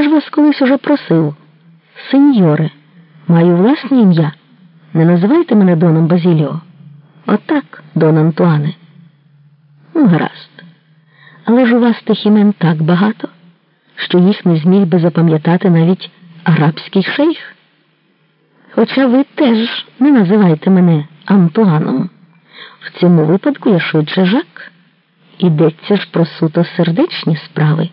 я ж вас колись уже просив. Сеньоре, маю власне ім'я. Не називайте мене Доном Базіліо. Отак, Дон Антуане. Ну, гаразд. Але ж у вас тих імен так багато, що їх не зміг би запам'ятати навіть арабський шейх. Хоча ви теж не називайте мене Антуаном. В цьому випадку я швидше жак. Ідеться ж про суто сердечні справи.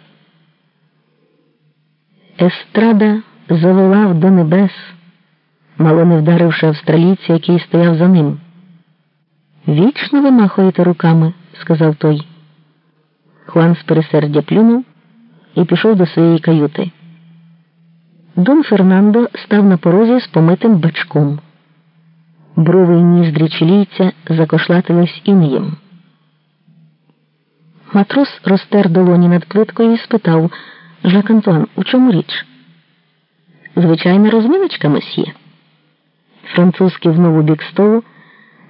Естрада заволав до небес, мало не вдаривши австралійця, який стояв за ним. Вічно ви махаєте руками, сказав той. Хуан з пересердя плюнув і пішов до своєї каюти. Дон Фернандо став на порозі з помитим бачком. Брови й ніздрі чилійця закошлатились інеєм. Матрос розтер долоні над плиткою і спитав Жак Антуан, у чому річ? Звичайна розминочка, месьє. Француз кивнув у бік столу,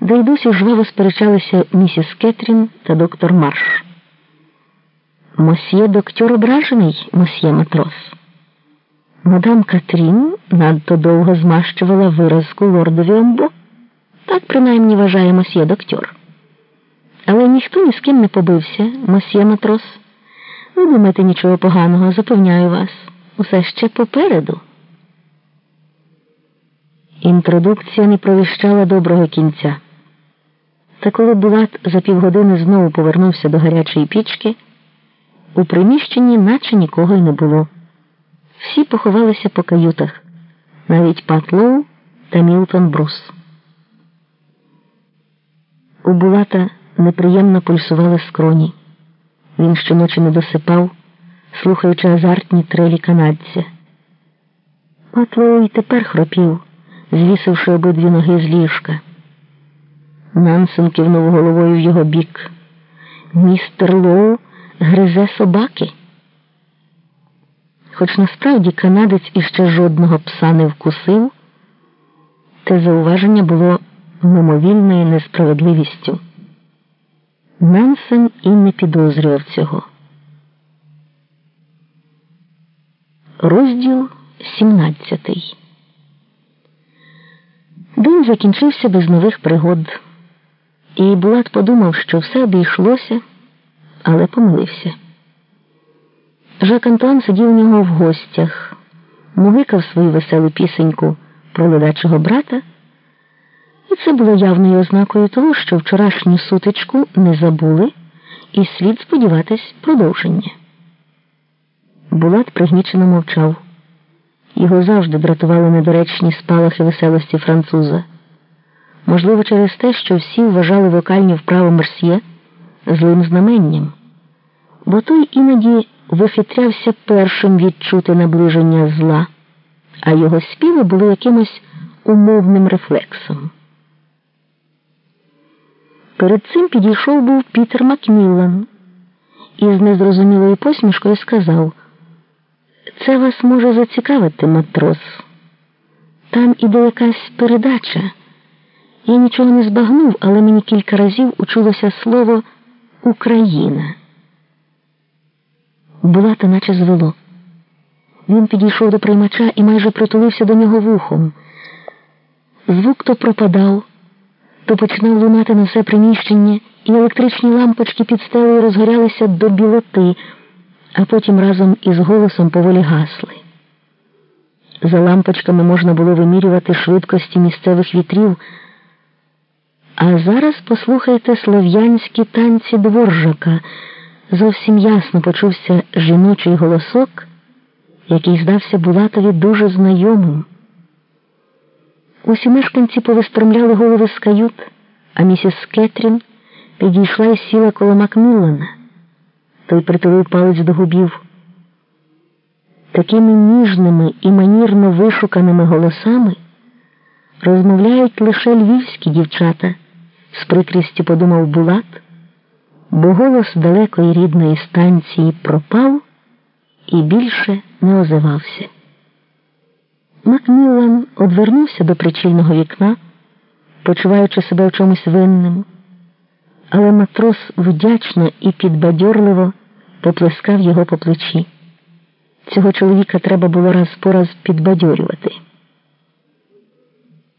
де й досі жваво сперечалися місіс Кетрін та доктор Марш. Мосьє доктор ображений, мосьє матрос. Мадам Катрін надто довго змащувала виразку лордові Омбо. Так принаймні вважає мосьє доктор. Але ніхто ні з ким не побився, мосьє матрос. Не думайте нічого поганого, запевняю вас. Усе ще попереду. Інтродукція не провіщала доброго кінця. Та коли Булат за півгодини знову повернувся до гарячої пічки, у приміщенні наче нікого й не було. Всі поховалися по каютах, навіть Пат Лоу та Мілтон Брус. У Булата неприємно пульсували скроні. Він щоночі не досипав, слухаючи азартні трелі канадця. Пат Лоу і тепер хропів, звісивши обидві ноги з ліжка. Нансен кивнув головою в його бік. Містер Лоу гризе собаки. Хоч насправді канадець іще жодного пса не вкусив, те зауваження було мимовільною несправедливістю. Нансен і не підозрював цього. Розділ 17 День закінчився без нових пригод, і Булат подумав, що все обійшлося, але помилився. Жак Антуан сидів у нього в гостях, мугикав свою веселу пісеньку про ледачого брата, це було явною ознакою того, що вчорашню сутичку не забули, і слід сподіватись продовження. Булат пригнічено мовчав. Його завжди дратували недоречні спалахи веселості француза. Можливо, через те, що всі вважали вокальні вправи Мерсьє злим знаменням, бо той іноді вихитрявся першим відчути наближення зла, а його співи були якимось умовним рефлексом. Перед цим підійшов був Пітер Макміллан і з незрозумілою посмішкою сказав Це вас може зацікавити, матрос. Там іде якась передача. Я нічого не збагнув, але мені кілька разів учулося слово Україна. Булата наче звело. Він підійшов до приймача і майже притулився до нього вухом. Звук то пропадав, то починав лунати на все приміщення, і електричні лампочки під стелею розгорялися до білоти, а потім разом із голосом поволі гасли. За лампочками можна було вимірювати швидкості місцевих вітрів. А зараз послухайте слов'янські танці дворжака. Зовсім ясно почувся жіночий голосок, який здався Булатові дуже знайомим. Усі мешканці повистромляли голови з кают, а місіс Кетрін підійшла і сіла коло Макміллана. Той притулив палець до губів. Такими ніжними і манірно вишуканими голосами розмовляють лише львівські дівчата, з прикрістю подумав Булат бо голос далекої рідної станції пропав і більше не озивався. Макміллан одвернувся до причільного вікна, почуваючи себе в чомусь винним, але матрос вдячно і підбадьорливо поплескав його по плечі. Цього чоловіка треба було раз по раз підбадьорювати.